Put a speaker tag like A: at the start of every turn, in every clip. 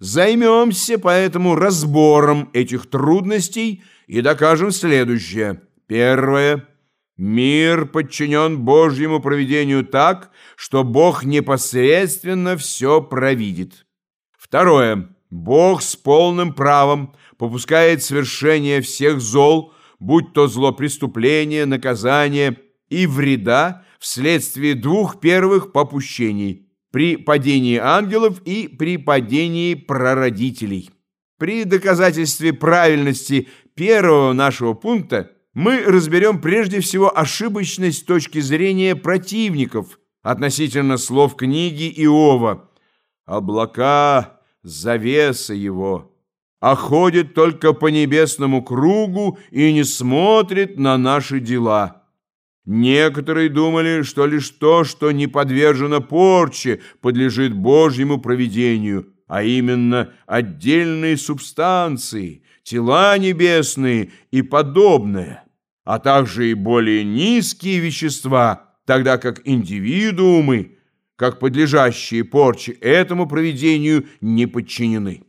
A: Займемся поэтому разбором этих трудностей и докажем следующее. Первое. Мир подчинен Божьему проведению так, что Бог непосредственно все провидит. Второе. Бог с полным правом попускает свершение всех зол, будь то зло преступления, наказания и вреда вследствие двух первых попущений – при падении ангелов и при падении прародителей. При доказательстве правильности первого нашего пункта мы разберем прежде всего ошибочность точки зрения противников относительно слов книги Иова. «Облака – завеса его, а ходит только по небесному кругу и не смотрит на наши дела». Некоторые думали, что лишь то, что не подвержено порче, подлежит Божьему провидению, а именно отдельные субстанции, тела небесные и подобное, а также и более низкие вещества, тогда как индивидуумы, как подлежащие порче этому провидению, не подчинены.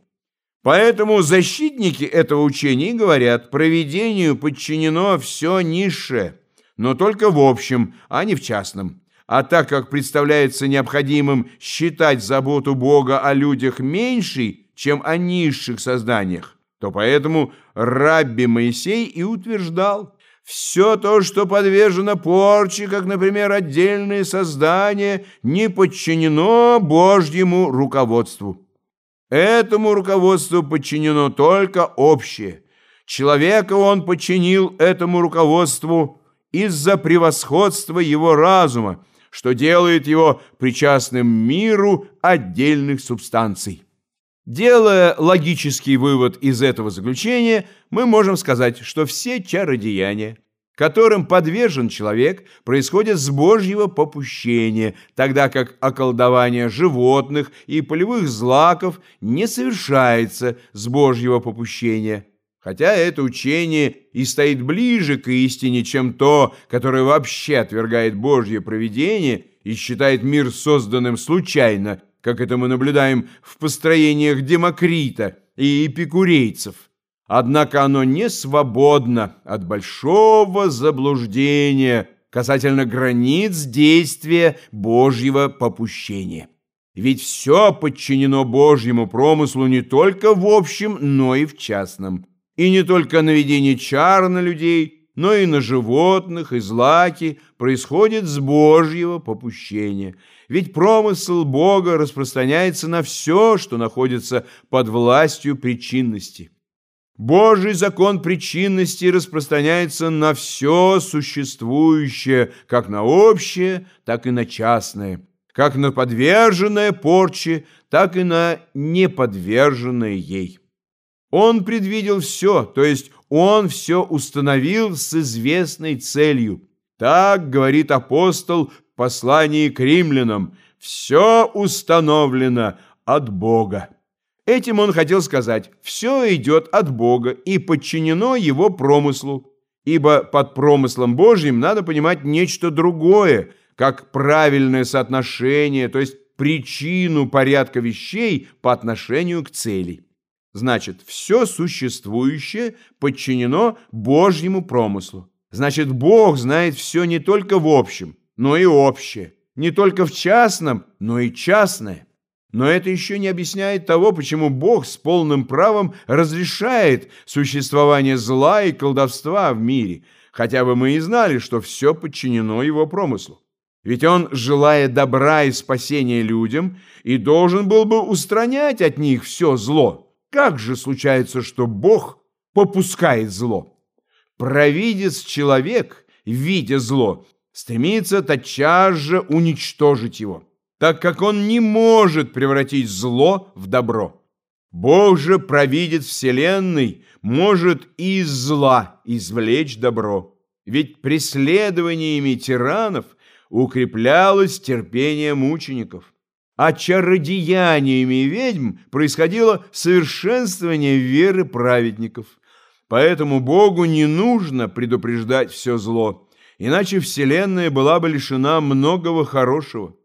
A: Поэтому защитники этого учения говорят, провидению подчинено все низшее – но только в общем, а не в частном. А так как представляется необходимым считать заботу Бога о людях меньшей, чем о низших созданиях, то поэтому Рабби Моисей и утверждал, все то, что подвержено порче, как, например, отдельные создания, не подчинено Божьему руководству. Этому руководству подчинено только общее. Человека он подчинил этому руководству из-за превосходства его разума, что делает его причастным миру отдельных субстанций. Делая логический вывод из этого заключения, мы можем сказать, что все чародеяния, которым подвержен человек, происходят с Божьего попущения, тогда как околдование животных и полевых злаков не совершается с Божьего попущения – Хотя это учение и стоит ближе к истине, чем то, которое вообще отвергает Божье провидение и считает мир созданным случайно, как это мы наблюдаем в построениях Демокрита и эпикурейцев. Однако оно не свободно от большого заблуждения касательно границ действия Божьего попущения. Ведь все подчинено Божьему промыслу не только в общем, но и в частном. И не только наведение чар на людей, но и на животных, и злаки происходит с Божьего попущения. Ведь промысл Бога распространяется на все, что находится под властью причинности. Божий закон причинности распространяется на все существующее, как на общее, так и на частное, как на подверженное порче, так и на неподверженное ей. Он предвидел все, то есть он все установил с известной целью. Так говорит апостол в послании к римлянам. Все установлено от Бога. Этим он хотел сказать, все идет от Бога и подчинено его промыслу. Ибо под промыслом Божьим надо понимать нечто другое, как правильное соотношение, то есть причину порядка вещей по отношению к цели. Значит, все существующее подчинено Божьему промыслу. Значит, Бог знает все не только в общем, но и общее. Не только в частном, но и частное. Но это еще не объясняет того, почему Бог с полным правом разрешает существование зла и колдовства в мире, хотя бы мы и знали, что все подчинено его промыслу. Ведь он, желая добра и спасения людям, и должен был бы устранять от них все зло. Как же случается, что Бог попускает зло? Провидец-человек, видя зло, стремится тотчас же уничтожить его, так как он не может превратить зло в добро. Бог же, провидец Вселенной, может из зла извлечь добро. Ведь преследованиями тиранов укреплялось терпение мучеников а чародеяниями ведьм происходило совершенствование веры праведников. Поэтому Богу не нужно предупреждать все зло, иначе Вселенная была бы лишена многого хорошего.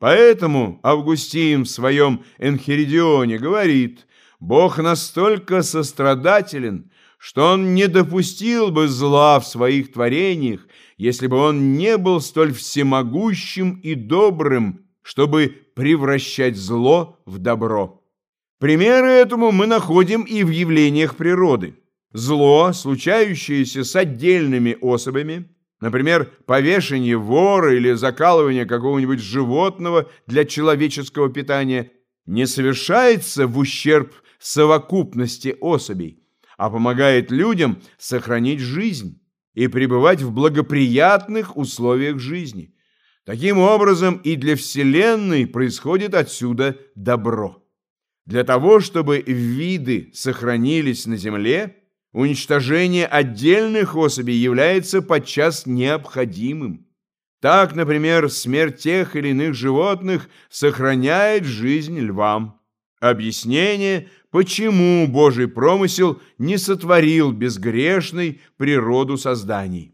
A: Поэтому Августин в своем Энхеридионе говорит, Бог настолько сострадателен, что Он не допустил бы зла в своих творениях, если бы Он не был столь всемогущим и добрым, чтобы превращать зло в добро. Примеры этому мы находим и в явлениях природы. Зло, случающееся с отдельными особями, например, повешение вора или закалывание какого-нибудь животного для человеческого питания, не совершается в ущерб совокупности особей, а помогает людям сохранить жизнь и пребывать в благоприятных условиях жизни. Таким образом, и для Вселенной происходит отсюда добро. Для того, чтобы виды сохранились на Земле, уничтожение отдельных особей является подчас необходимым. Так, например, смерть тех или иных животных сохраняет жизнь львам. Объяснение, почему Божий промысел не сотворил безгрешной природу созданий.